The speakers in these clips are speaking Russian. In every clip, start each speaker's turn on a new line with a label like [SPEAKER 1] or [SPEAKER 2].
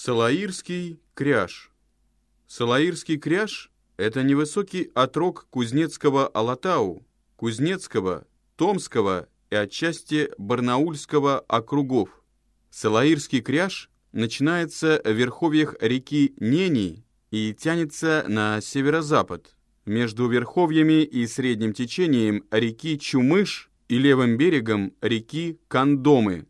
[SPEAKER 1] Салаирский кряж. Салаирский кряж – это невысокий отрог Кузнецкого Алатау, Кузнецкого, Томского и отчасти Барнаульского округов. Салаирский кряж начинается в верховьях реки Нени и тянется на северо-запад, между верховьями и средним течением реки Чумыш и левым берегом реки Кандомы.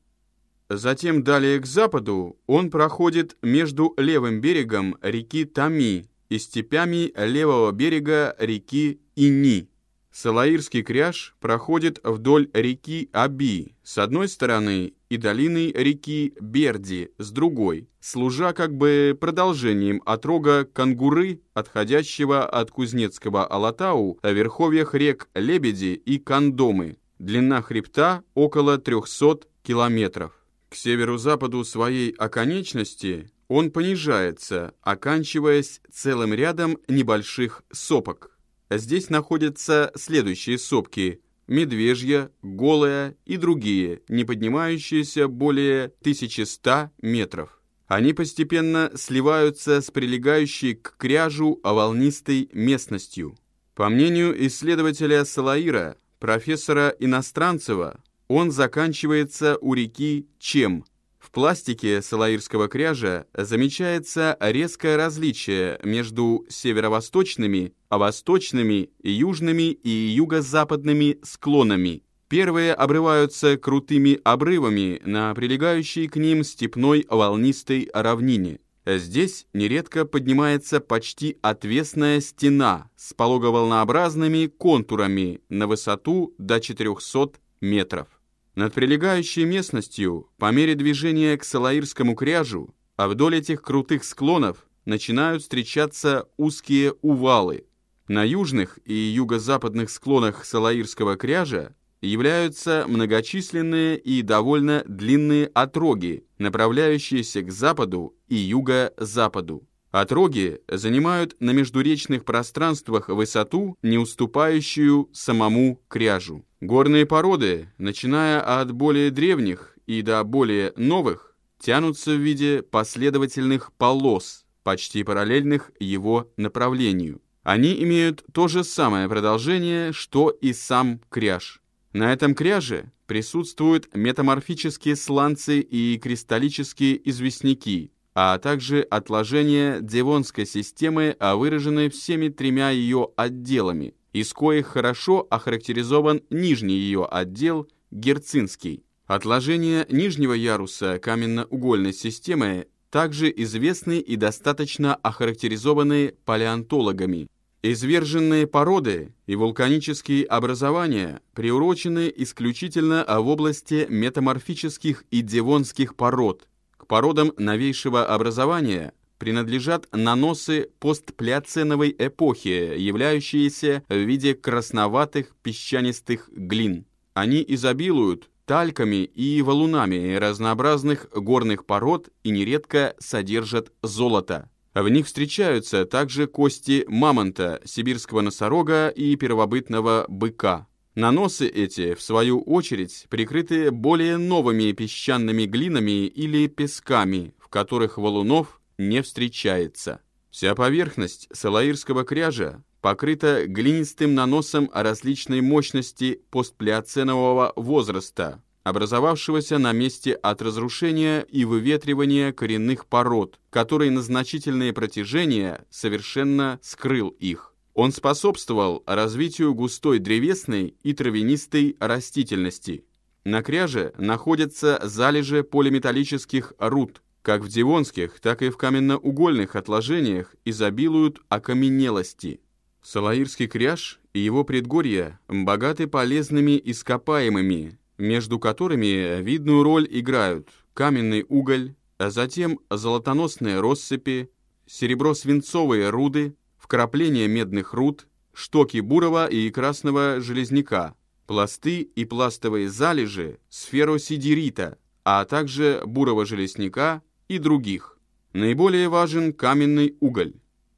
[SPEAKER 1] Затем далее к западу он проходит между левым берегом реки Тами и степями левого берега реки Ини. Салаирский кряж проходит вдоль реки Аби с одной стороны и долиной реки Берди с другой, служа как бы продолжением отрога Кангуры, отходящего от Кузнецкого Алатау о верховьях рек Лебеди и Кандомы. Длина хребта около 300 километров. К северо-западу своей оконечности он понижается, оканчиваясь целым рядом небольших сопок. Здесь находятся следующие сопки – Медвежья, Голая и другие, не поднимающиеся более 1100 метров. Они постепенно сливаются с прилегающей к кряжу волнистой местностью. По мнению исследователя Салаира, профессора Иностранцева, он заканчивается у реки Чем. В пластике Салаирского кряжа замечается резкое различие между северо-восточными, восточными, южными и юго-западными склонами. Первые обрываются крутыми обрывами на прилегающей к ним степной волнистой равнине. Здесь нередко поднимается почти отвесная стена с пологоволнообразными контурами на высоту до 400 метров. Над прилегающей местностью, по мере движения к Салаирскому кряжу, а вдоль этих крутых склонов начинают встречаться узкие увалы. На южных и юго-западных склонах Салаирского кряжа являются многочисленные и довольно длинные отроги, направляющиеся к западу и юго-западу. Отроги занимают на междуречных пространствах высоту, не уступающую самому кряжу. Горные породы, начиная от более древних и до более новых, тянутся в виде последовательных полос, почти параллельных его направлению. Они имеют то же самое продолжение, что и сам кряж. На этом кряже присутствуют метаморфические сланцы и кристаллические известняки, а также отложения Девонской системы, а выраженные всеми тремя ее отделами, из коих хорошо охарактеризован нижний ее отдел Герцинский. Отложения нижнего яруса каменно-угольной системы также известны и достаточно охарактеризованы палеонтологами. Изверженные породы и вулканические образования приурочены исключительно в области метаморфических и девонских пород, породам новейшего образования принадлежат наносы постплеоценовой эпохи, являющиеся в виде красноватых песчанистых глин. Они изобилуют тальками и валунами разнообразных горных пород и нередко содержат золото. В них встречаются также кости мамонта, сибирского носорога и первобытного быка. Наносы эти, в свою очередь, прикрыты более новыми песчаными глинами или песками, в которых валунов не встречается. Вся поверхность салаирского кряжа покрыта глинистым наносом различной мощности постплеоценового возраста, образовавшегося на месте от разрушения и выветривания коренных пород, который на значительные протяжения совершенно скрыл их. Он способствовал развитию густой древесной и травянистой растительности. На кряже находятся залежи полиметаллических руд, как в девонских, так и в каменноугольных отложениях изобилуют окаменелости. Салаирский кряж и его предгорья богаты полезными ископаемыми, между которыми видную роль играют каменный уголь, а затем золотоносные россыпи, серебро-свинцовые руды, вкрапления медных руд, штоки бурого и красного железняка, пласты и пластовые залежи сферосидерита, а также бурого железняка и других. Наиболее важен каменный уголь.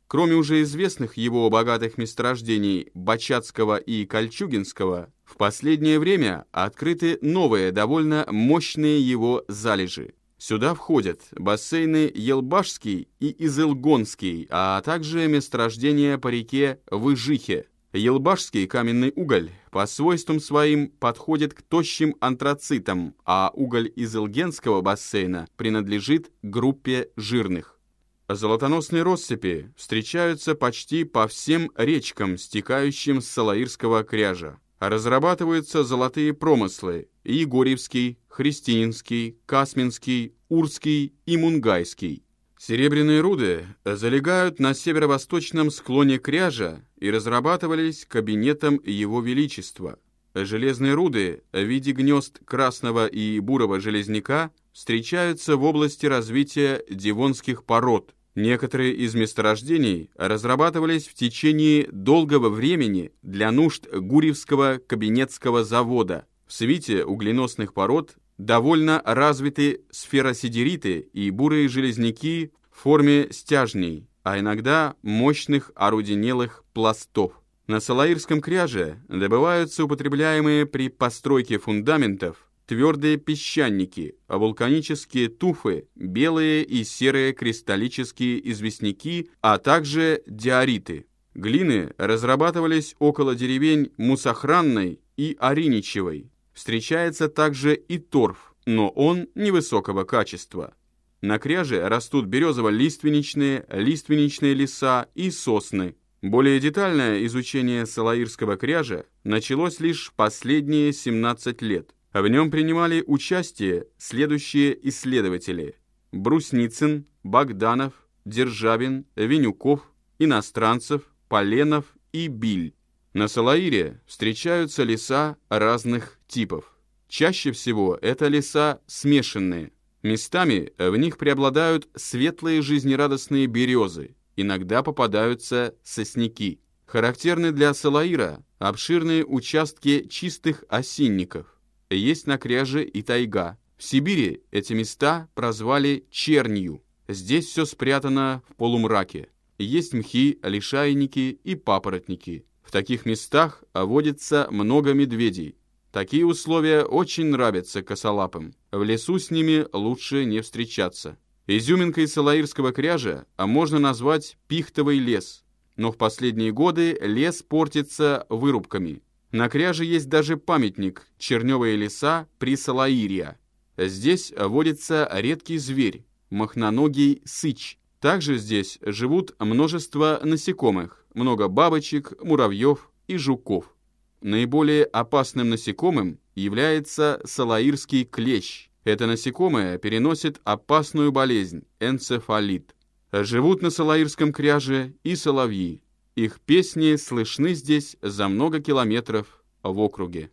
[SPEAKER 1] Кроме уже известных его богатых месторождений Бачатского и Кольчугинского, в последнее время открыты новые, довольно мощные его залежи. Сюда входят бассейны Елбашский и Изылгонский, а также месторождения по реке Выжихе. Елбашский каменный уголь по свойствам своим подходит к тощим антрацитам, а уголь Изылгенского бассейна принадлежит группе жирных. Золотоносные россыпи встречаются почти по всем речкам, стекающим с Салаирского кряжа. Разрабатываются золотые промыслы – Егорьевский, Христинский, Касминский, Урский и Мунгайский. Серебряные руды залегают на северо-восточном склоне кряжа и разрабатывались кабинетом Его Величества. Железные руды в виде гнезд красного и бурого железняка встречаются в области развития дивонских пород – Некоторые из месторождений разрабатывались в течение долгого времени для нужд Гурьевского кабинетского завода. В свите угленосных пород довольно развиты сферосидериты и бурые железняки в форме стяжней, а иногда мощных оруденелых пластов. На Салаирском кряже добываются употребляемые при постройке фундаментов твердые песчаники, а вулканические туфы, белые и серые кристаллические известняки, а также диориты. Глины разрабатывались около деревень Мусохранной и Ориничевой. Встречается также и торф, но он невысокого качества. На кряже растут березово-лиственничные, лиственничные леса и сосны. Более детальное изучение Салаирского кряжа началось лишь последние 17 лет – в нем принимали участие следующие исследователи – Брусницын, Богданов, Державин, Винюков, Иностранцев, Поленов и Биль. На Салаире встречаются леса разных типов. Чаще всего это леса смешанные. Местами в них преобладают светлые жизнерадостные березы, иногда попадаются сосняки. Характерны для Салаира обширные участки чистых осинников – есть на кряже и тайга. В Сибири эти места прозвали чернью. Здесь все спрятано в полумраке. Есть мхи, лишайники и папоротники. В таких местах водится много медведей. Такие условия очень нравятся косолапым. В лесу с ними лучше не встречаться. Изюминкой Салаирского кряжа а можно назвать пихтовый лес. Но в последние годы лес портится вырубками – на кряже есть даже памятник «Черневые леса при Салаирия». Здесь водится редкий зверь – махноногий сыч. Также здесь живут множество насекомых, много бабочек, муравьев и жуков. Наиболее опасным насекомым является салаирский клещ. Это насекомое переносит опасную болезнь – энцефалит. Живут на салаирском кряже и соловьи. Их песни слышны здесь за много километров в округе.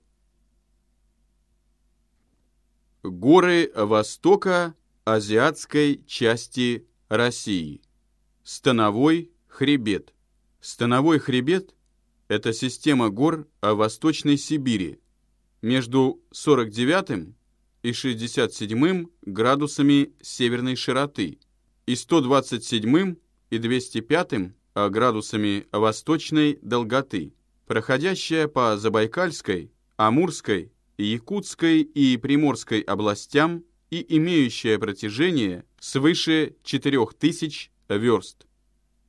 [SPEAKER 1] Горы востока азиатской части России. Становой хребет. Становой хребет – это система гор в Восточной Сибири между 49 и 67 градусами северной широты и 127 и 205 градусами восточной долготы, проходящая по Забайкальской, Амурской, Якутской и Приморской областям и имеющая протяжение свыше 4000 верст.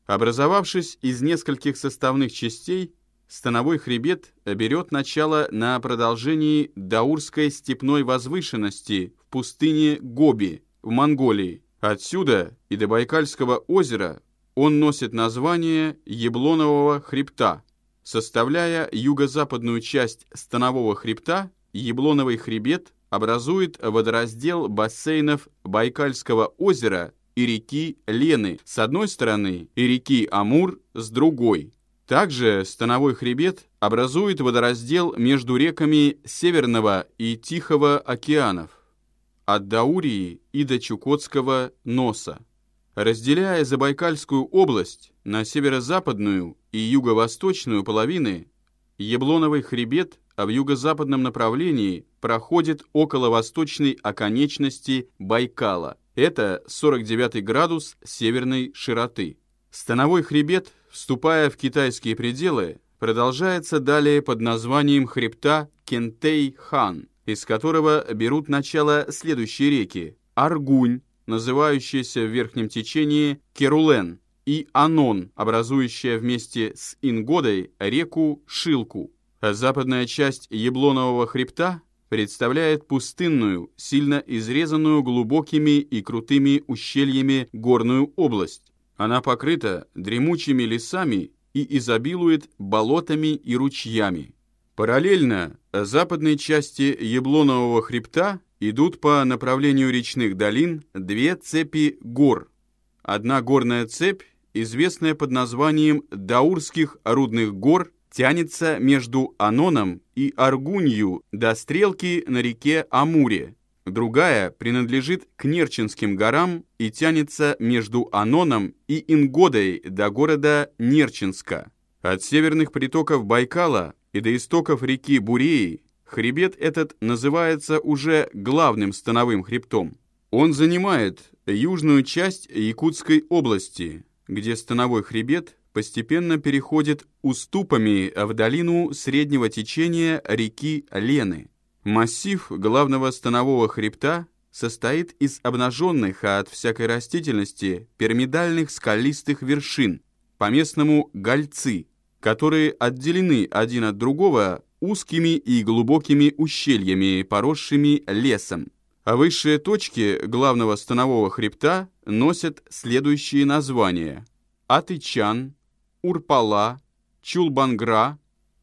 [SPEAKER 1] Образовавшись из нескольких составных частей, становой хребет берет начало на продолжении Даурской степной возвышенности в пустыне Гоби в Монголии. Отсюда и до Байкальского озера он носит название Яблонового хребта. Составляя юго-западную часть станового хребта, Яблоновый хребет образует водораздел бассейнов Байкальского озера и реки Лены с одной стороны и реки Амур с другой. Также становой хребет образует водораздел между реками Северного и Тихого океанов, от Даурии и до Чукотского носа разделяя Забайкальскую область на северо-западную и юго-восточную половины, Яблоновый хребет а в юго-западном направлении проходит около восточной оконечности Байкала. Это 49 градус северной широты. Становой хребет, вступая в китайские пределы, продолжается далее под названием хребта Кентей-хан, из которого берут начало следующие реки Аргунь, называющаяся в верхнем течении Керулен, и Анон, образующая вместе с Ингодой реку Шилку. Западная часть Яблонового хребта представляет пустынную, сильно изрезанную глубокими и крутыми ущельями горную область. Она покрыта дремучими лесами и изобилует болотами и ручьями. Параллельно западной части Яблонового хребта идут по направлению речных долин две цепи гор. Одна горная цепь, известная под названием Даурских рудных гор, тянется между Аноном и Аргунью до стрелки на реке Амуре. Другая принадлежит к Нерчинским горам и тянется между Аноном и Ингодой до города Нерчинска. От северных притоков Байкала и до истоков реки Буреи хребет этот называется уже главным становым хребтом. Он занимает южную часть Якутской области, где становой хребет постепенно переходит уступами в долину среднего течения реки Лены. Массив главного станового хребта состоит из обнаженных от всякой растительности пирамидальных скалистых вершин, по-местному гольцы, которые отделены один от другого узкими и глубокими ущельями, поросшими лесом. А высшие точки главного станового хребта носят следующие названия. Атычан, Урпала, Чулбангра,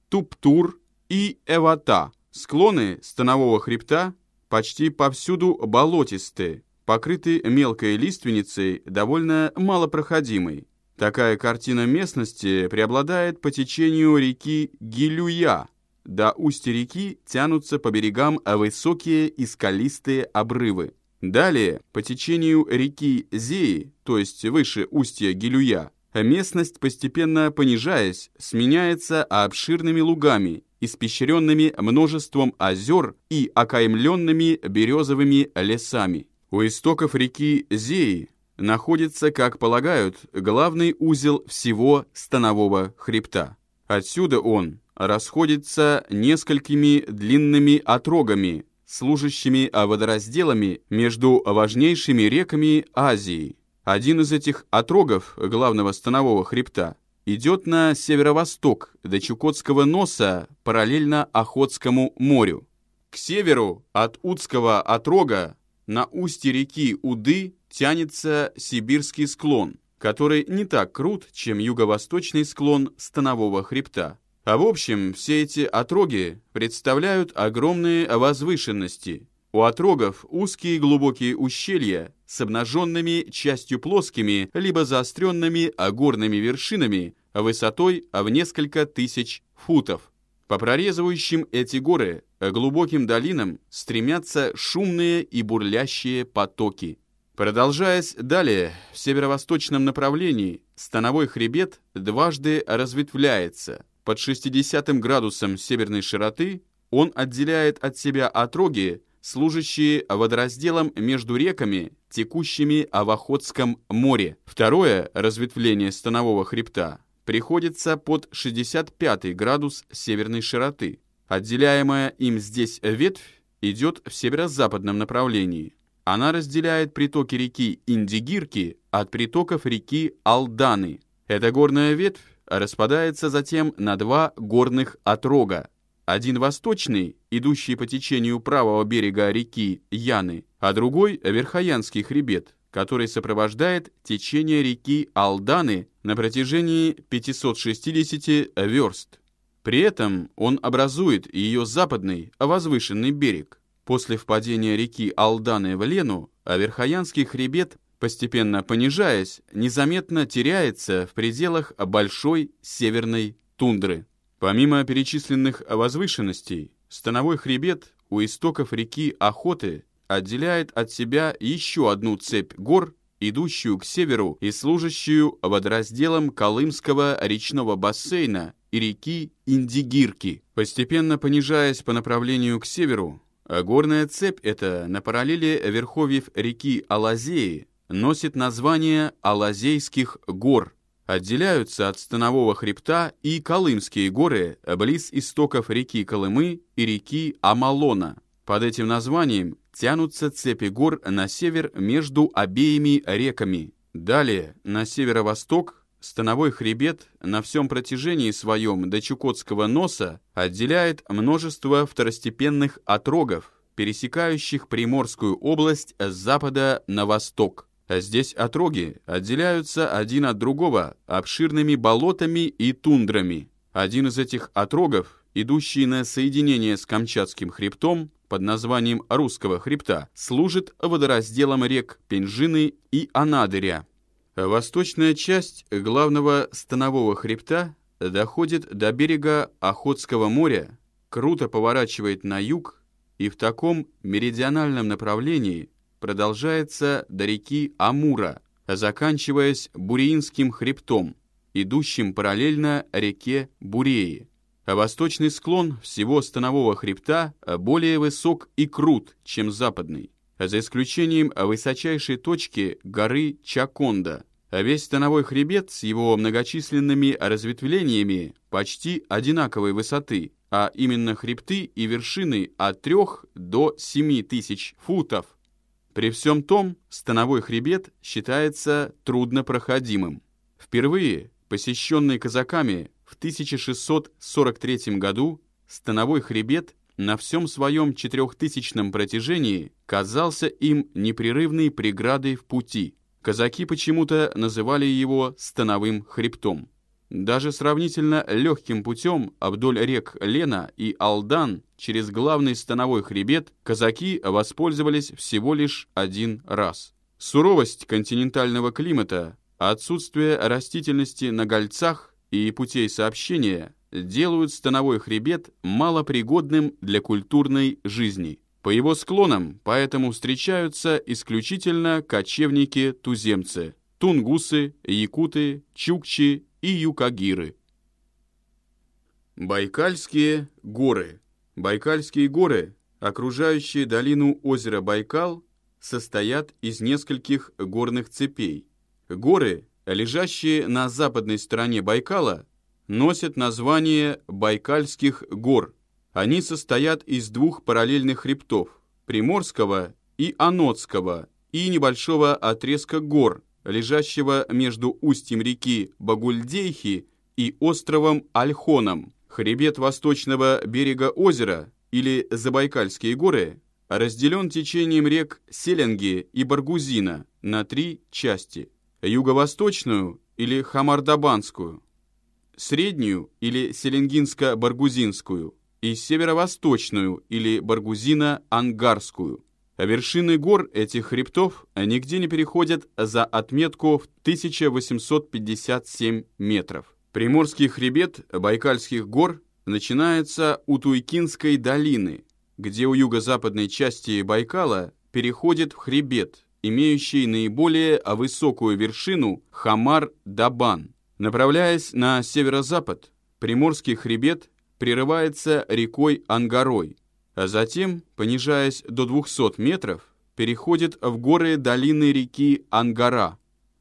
[SPEAKER 1] Туптур и Эвата. Склоны станового хребта почти повсюду болотистые, покрыты мелкой лиственницей, довольно малопроходимой. Такая картина местности преобладает по течению реки Гилюя. До устья реки тянутся по берегам высокие и скалистые обрывы. Далее, по течению реки Зеи, то есть выше устья Гилюя, местность, постепенно понижаясь, сменяется обширными лугами, испещренными множеством озер и окаймленными березовыми лесами. У истоков реки Зеи находится, как полагают, главный узел всего станового хребта. Отсюда он расходится несколькими длинными отрогами, служащими водоразделами между важнейшими реками Азии. Один из этих отрогов главного станового хребта идет на северо-восток до Чукотского носа параллельно Охотскому морю. К северу от Удского отрога на устье реки Уды тянется сибирский склон, который не так крут, чем юго-восточный склон станового хребта. А в общем, все эти отроги представляют огромные возвышенности. У отрогов узкие глубокие ущелья с обнаженными частью плоскими, либо заостренными горными вершинами высотой в несколько тысяч футов. По прорезывающим эти горы глубоким долинам стремятся шумные и бурлящие потоки. Продолжаясь далее, в северо-восточном направлении, становой хребет дважды разветвляется. Под 60 градусом северной широты он отделяет от себя отроги, служащие водоразделом между реками, текущими в Охотском море. Второе разветвление станового хребта приходится под 65 градус северной широты. Отделяемая им здесь ветвь идет в северо-западном направлении. Она разделяет притоки реки Индигирки от притоков реки Алданы. Эта горная ветвь распадается затем на два горных отрога. Один восточный, идущий по течению правого берега реки Яны, а другой – Верхоянский хребет, который сопровождает течение реки Алданы на протяжении 560 верст. При этом он образует ее западный, возвышенный берег. После впадения реки Алданы в Лену, а Верхоянский хребет, постепенно понижаясь, незаметно теряется в пределах большой северной тундры. Помимо перечисленных возвышенностей, становой хребет у истоков реки Охоты отделяет от себя еще одну цепь гор, идущую к северу и служащую водоразделом Колымского речного бассейна и реки Индигирки. Постепенно понижаясь по направлению к северу, а горная цепь эта на параллели верховьев реки Алазеи носит название Алазейских гор. Отделяются от Станового хребта и Колымские горы близ истоков реки Колымы и реки Амалона. Под этим названием тянутся цепи гор на север между обеими реками. Далее, на северо-восток, становой хребет на всем протяжении своем до Чукотского носа отделяет множество второстепенных отрогов, пересекающих Приморскую область с запада на восток. А здесь отроги отделяются один от другого обширными болотами и тундрами. Один из этих отрогов, идущий на соединение с Камчатским хребтом под названием Русского хребта, служит водоразделом рек Пенжины и Анадыря. Восточная часть главного станового хребта доходит до берега Охотского моря, круто поворачивает на юг и в таком меридиональном направлении продолжается до реки Амура, заканчиваясь Буриинским хребтом, идущим параллельно реке Буреи. Восточный склон всего станового хребта более высок и крут, чем западный, за исключением высочайшей точки горы Чаконда. Весь становой хребет с его многочисленными разветвлениями почти одинаковой высоты, а именно хребты и вершины от 3 до 7 тысяч футов. При всем том, становой хребет считается труднопроходимым. Впервые, посещенный казаками в 1643 году, становой хребет на всем своем четырехтысячном протяжении казался им непрерывной преградой в пути. Казаки почему-то называли его становым хребтом. Даже сравнительно легким путем вдоль рек Лена и Алдан через главный становой хребет казаки воспользовались всего лишь один раз. Суровость континентального климата, отсутствие растительности на гольцах и путей сообщения делают становой хребет малопригодным для культурной жизни. По его склонам поэтому встречаются исключительно кочевники-туземцы, тунгусы, якуты, чукчи и юкагиры. Байкальские горы. Байкальские горы, окружающие долину озера Байкал, состоят из нескольких горных цепей. Горы, лежащие на западной стороне Байкала, носят название Байкальских гор. Они состоят из двух параллельных хребтов – Приморского и Анотского, и небольшого отрезка гор, лежащего между устьем реки Багульдейхи и островом Альхоном. Хребет восточного берега озера, или Забайкальские горы, разделен течением рек Селенги и Баргузина на три части. Юго-восточную, или Хамардабанскую, среднюю, или Селенгинско-Баргузинскую, и северо-восточную, или Баргузино-Ангарскую. Вершины гор этих хребтов нигде не переходят за отметку в 1857 метров. Приморский хребет Байкальских гор начинается у Туйкинской долины, где у юго-западной части Байкала переходит в хребет, имеющий наиболее высокую вершину Хамар-Дабан. Направляясь на северо-запад, Приморский хребет прерывается рекой Ангарой, а затем, понижаясь до 200 метров, переходит в горы долины реки Ангара.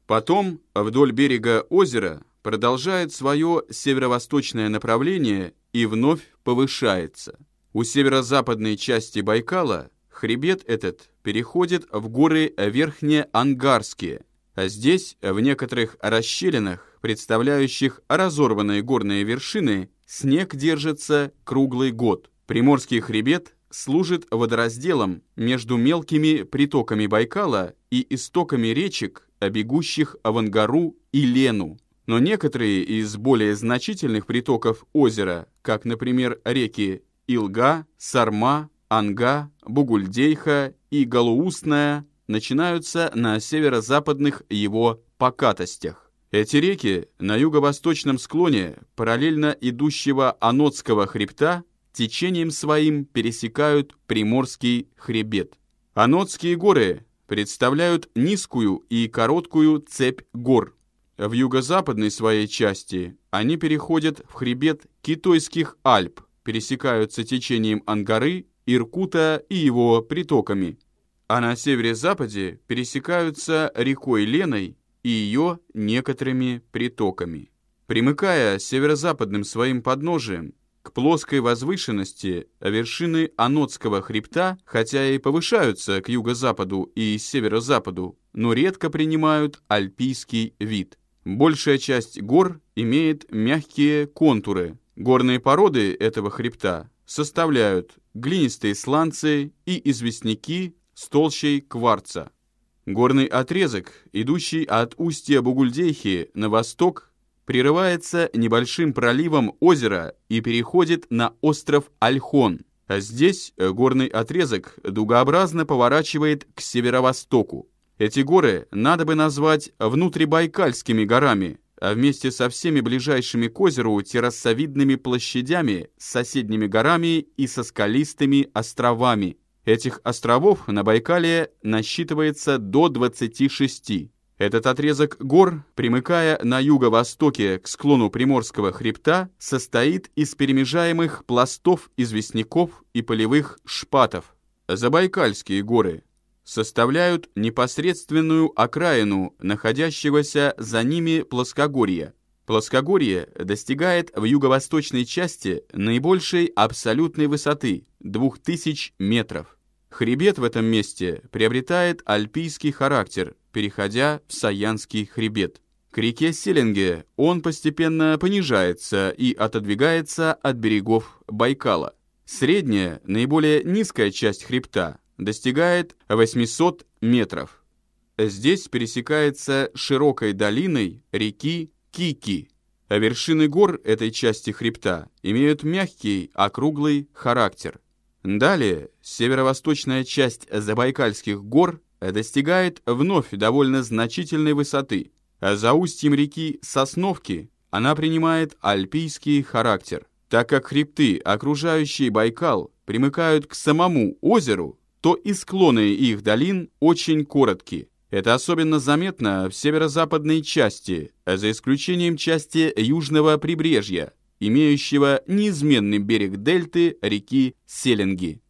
[SPEAKER 1] Потом вдоль берега озера продолжает свое северо-восточное направление и вновь повышается. У северо-западной части Байкала хребет этот переходит в горы Верхнеангарские, а здесь, в некоторых расщелинах, представляющих разорванные горные вершины, снег держится круглый год. Приморский хребет служит водоразделом между мелкими притоками Байкала и истоками речек, бегущих в Ангару и Лену. Но некоторые из более значительных притоков озера, как, например, реки Илга, Сарма, Анга, Бугульдейха и Галуустная, начинаются на северо-западных его покатостях. Эти реки на юго-восточном склоне параллельно идущего Анотского хребта течением своим пересекают Приморский хребет. Анотские горы представляют низкую и короткую цепь гор. В юго-западной своей части они переходят в хребет Китойских Альп, пересекаются течением Ангары, Иркута и его притоками. А на севере-западе пересекаются рекой Леной и ее некоторыми притоками. Примыкая северо-западным своим подножием к плоской возвышенности вершины Анотского хребта, хотя и повышаются к юго-западу и северо-западу, но редко принимают альпийский вид. Большая часть гор имеет мягкие контуры. Горные породы этого хребта составляют глинистые сланцы и известняки с толщей кварца. Горный отрезок, идущий от устья Бугульдейхи на восток, прерывается небольшим проливом озера и переходит на остров Альхон. Здесь горный отрезок дугообразно поворачивает к северо-востоку. Эти горы надо бы назвать внутрибайкальскими горами, а вместе со всеми ближайшими к озеру террасовидными площадями с соседними горами и со скалистыми островами. Этих островов на Байкале насчитывается до 26. Этот отрезок гор, примыкая на юго-востоке к склону Приморского хребта, состоит из перемежаемых пластов известняков и полевых шпатов. Забайкальские горы составляют непосредственную окраину находящегося за ними плоскогорья. Плоскогорье достигает в юго-восточной части наибольшей абсолютной высоты – 2000 метров. Хребет в этом месте приобретает альпийский характер, переходя в Саянский хребет. К реке Селенге он постепенно понижается и отодвигается от берегов Байкала. Средняя, наиболее низкая часть хребта достигает 800 метров. Здесь пересекается широкой долиной реки Кики. А вершины гор этой части хребта имеют мягкий, округлый характер. Далее северо-восточная часть Забайкальских гор достигает вновь довольно значительной высоты, за устьем реки Сосновки она принимает альпийский характер. Так как хребты, окружающие Байкал, примыкают к самому озеру, то и склоны их долин очень короткие. Это особенно заметно в северо-западной части, за исключением части южного прибрежья, имеющего неизменный берег дельты реки Селенги.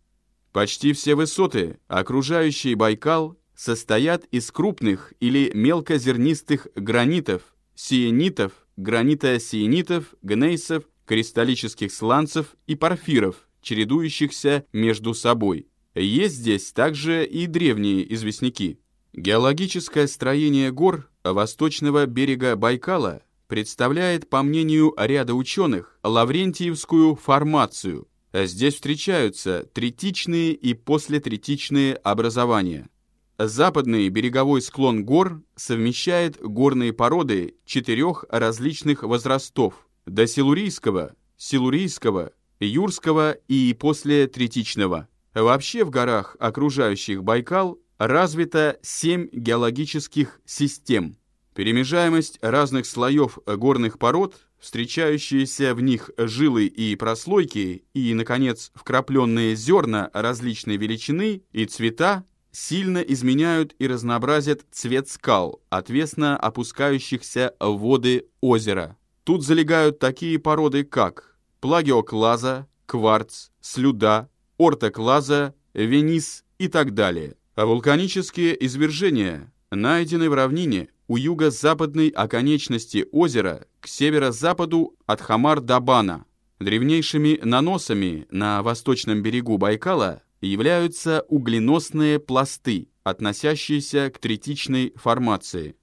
[SPEAKER 1] Почти все высоты, окружающие Байкал, состоят из крупных или мелкозернистых гранитов, сиенитов, гранита-сиенитов, гнейсов, кристаллических сланцев и порфиров, чередующихся между собой. Есть здесь также и древние известняки. Геологическое строение гор восточного берега Байкала представляет, по мнению ряда ученых, Лаврентиевскую формацию. Здесь встречаются третичные и послетретичные образования. Западный береговой склон гор совмещает горные породы четырех различных возрастов – до силурийского, силурийского, юрского и послетретичного. Вообще в горах, окружающих Байкал, развито семь геологических систем. Перемежаемость разных слоев горных пород, встречающиеся в них жилы и прослойки и, наконец, вкрапленные зерна различной величины и цвета сильно изменяют и разнообразят цвет скал, отвесно опускающихся в воды озера. Тут залегают такие породы, как плагиоклаза, кварц, слюда, ортоклаза, венис и так далее. А вулканические извержения найдены в равнине у юго-западной оконечности озера к северо-западу от Хамар-Дабана. Древнейшими наносами на восточном берегу Байкала являются угленосные пласты, относящиеся к третичной формации.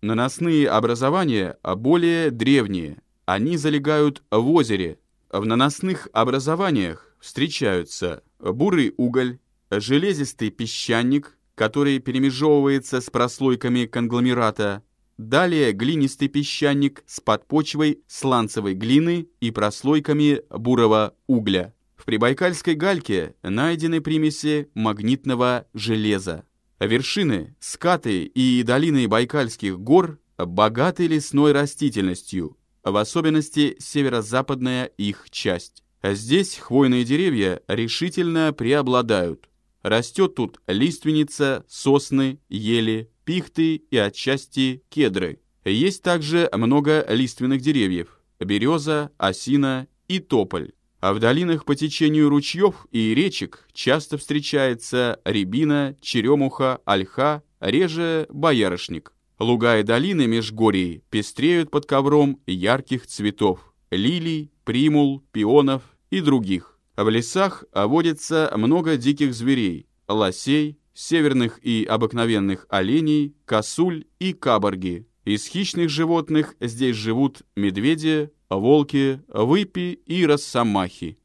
[SPEAKER 1] Наносные образования более древние, они залегают в озере. В наносных образованиях встречаются бурый уголь, железистый песчаник, который перемежевывается с прослойками конгломерата, далее глинистый песчаник с подпочвой сланцевой глины и прослойками бурого угля. В прибайкальской гальке найдены примеси магнитного железа. Вершины, скаты и долины Байкальских гор богаты лесной растительностью, в особенности северо-западная их часть. Здесь хвойные деревья решительно преобладают. Растет тут лиственница, сосны, ели, пихты и отчасти кедры. Есть также много лиственных деревьев – береза, осина и тополь. А в долинах по течению ручьев и речек часто встречается рябина, черемуха, ольха, реже боярышник. Луга и долины межгорий пестреют под ковром ярких цветов – лилий, примул, пионов и других. В лесах водится много диких зверей, лосей, северных и обыкновенных оленей, косуль и каборги. Из хищных животных здесь живут медведи, волки, выпи и росомахи.